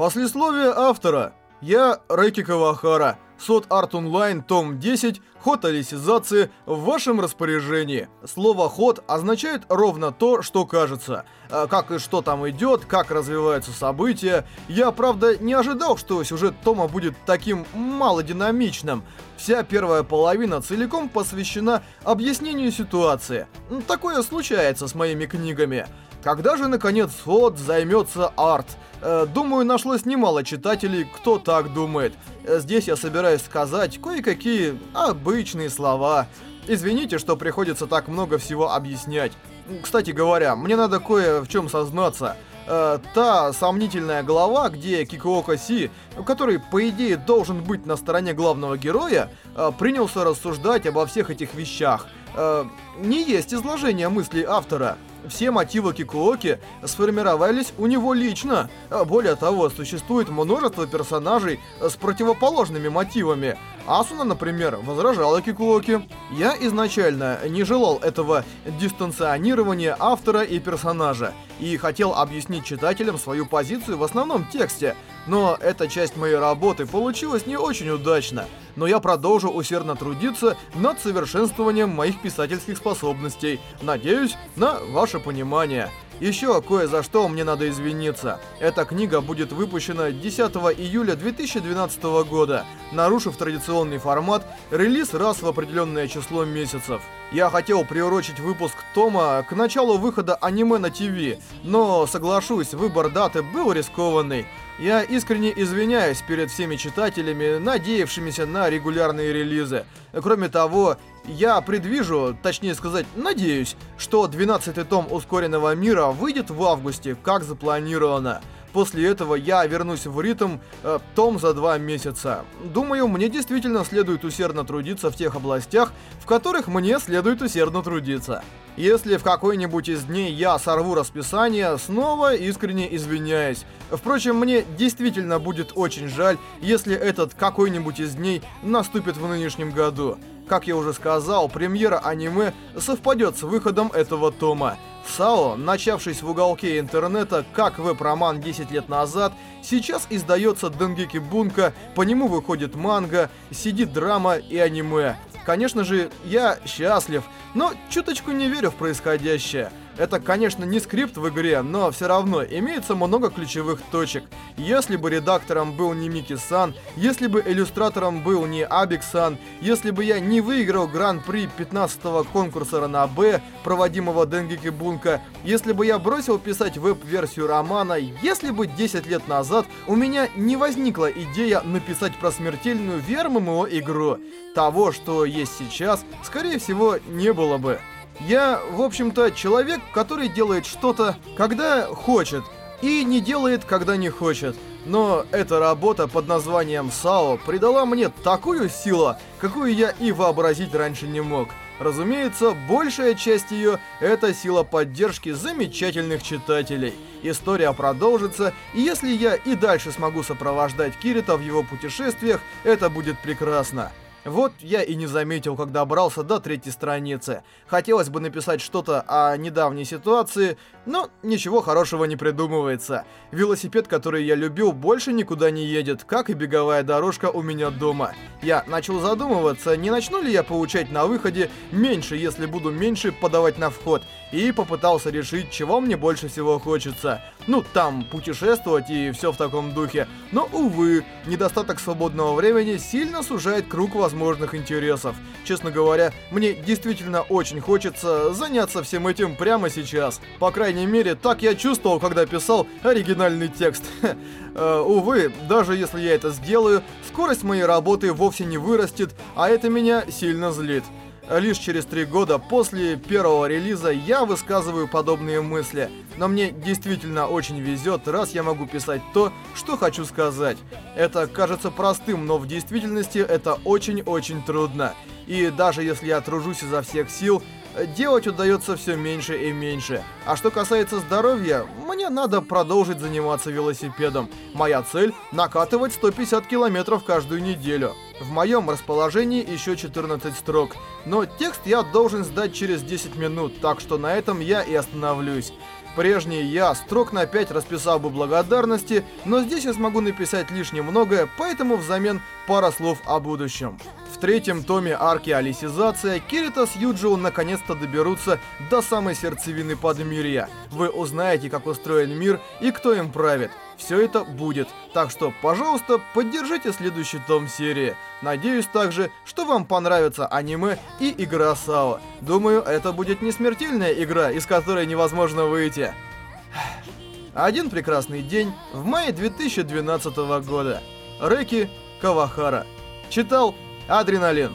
Послесловие автора. Я Рэки Кавахара. Сот Арт Онлайн, том 10, ход алисизации в вашем распоряжении. Слово «ход» означает ровно то, что кажется. Э, как и что там идет, как развиваются события. Я, правда, не ожидал, что сюжет тома будет таким малодинамичным. Вся первая половина целиком посвящена объяснению ситуации. Такое случается с моими книгами. Когда же, наконец, Сот займется арт? Э, думаю, нашлось немало читателей, кто так думает. Э, здесь я собираюсь сказать кое-какие обычные слова. Извините, что приходится так много всего объяснять. Кстати говоря, мне надо кое в чем сознаться – Э, та сомнительная глава, где Кикуока Си, который, по идее, должен быть на стороне главного героя, э, принялся рассуждать обо всех этих вещах. Э, не есть изложение мыслей автора – все мотивы Кикуоки сформировались у него лично. А более того, существует множество персонажей с противоположными мотивами. Асуна, например, возражала Кикуоки. Я изначально не желал этого дистанционирования автора и персонажа и хотел объяснить читателям свою позицию в основном тексте – но эта часть моей работы получилась не очень удачно, но я продолжу усердно трудиться над совершенствованием моих писательских способностей. Надеюсь на ваше понимание. Еще кое за что мне надо извиниться. Эта книга будет выпущена 10 июля 2012 года, нарушив традиционный формат, релиз раз в определенное число месяцев. Я хотел приурочить выпуск Тома к началу выхода аниме на ТВ, но, соглашусь, выбор даты был рискованный. Я искренне извиняюсь перед всеми читателями, надеявшимися на регулярные релизы. Кроме того, я предвижу, точнее сказать, надеюсь, что 12-й том ускоренного мира выйдет в августе, как запланировано. После этого я вернусь в ритм э, том за два месяца. Думаю, мне действительно следует усердно трудиться в тех областях, в которых мне следует усердно трудиться. Если в какой-нибудь из дней я сорву расписание, снова искренне извиняюсь. Впрочем, мне действительно будет очень жаль, если этот какой-нибудь из дней наступит в нынешнем году. Как я уже сказал, премьера аниме совпадет с выходом этого тома. САО, начавшись в уголке интернета как веб-роман 10 лет назад, сейчас издается Денгеки Бунка, по нему выходит манга, сидит драма и аниме. Конечно же, я счастлив, но чуточку не верю в происходящее. Это, конечно, не скрипт в игре, но все равно имеется много ключевых точек. Если бы редактором был не Мики-сан, если бы иллюстратором был не Абик-сан, если бы я не выиграл гран-при 15-го конкурса Б, проводимого Денгики Бунка, если бы я бросил писать веб-версию романа, если бы 10 лет назад у меня не возникла идея написать про смертельную верму игру, того, что есть сейчас, скорее всего, не было бы. Я, в общем-то, человек, который делает что-то, когда хочет, и не делает, когда не хочет. Но эта работа под названием САО придала мне такую силу, какую я и вообразить раньше не мог. Разумеется, большая часть ее – это сила поддержки замечательных читателей. История продолжится, и если я и дальше смогу сопровождать Кирита в его путешествиях, это будет прекрасно. Вот я и не заметил, когда добрался до третьей страницы. Хотелось бы написать что-то о недавней ситуации, но ничего хорошего не придумывается. Велосипед, который я любил, больше никуда не едет, как и беговая дорожка у меня дома. Я начал задумываться, не начну ли я получать на выходе меньше, если буду меньше подавать на вход, и попытался решить, чего мне больше всего хочется. Ну, там, путешествовать и все в таком духе. Но, увы, недостаток свободного времени сильно сужает круг возможностей возможных интересов. Честно говоря, мне действительно очень хочется заняться всем этим прямо сейчас. По крайней мере, так я чувствовал, когда писал оригинальный текст. Э, увы, даже если я это сделаю, скорость моей работы вовсе не вырастет, а это меня сильно злит. А лишь через три года после первого релиза я высказываю подобные мысли. Но мне действительно очень везет, раз я могу писать то, что хочу сказать. Это кажется простым, но в действительности это очень-очень трудно. И даже если я тружусь изо всех сил, делать удается все меньше и меньше. А что касается здоровья, мне надо продолжить заниматься велосипедом. Моя цель – накатывать 150 километров каждую неделю. В моем расположении еще 14 строк, но текст я должен сдать через 10 минут, так что на этом я и остановлюсь. Прежний я строк на 5 расписал бы благодарности, но здесь я смогу написать лишь немного, поэтому взамен пара слов о будущем. В третьем томе арки Алисизация Кирита с Юджио наконец-то доберутся до самой сердцевины Подмирья. Вы узнаете, как устроен мир и кто им правит. Все это будет, так что, пожалуйста, поддержите следующий том серии. Надеюсь также, что вам понравится аниме и игра САО. Думаю, это будет не смертельная игра, из которой невозможно выйти. Один прекрасный день в мае 2012 года. Рэки Кавахара. Читал Адреналин.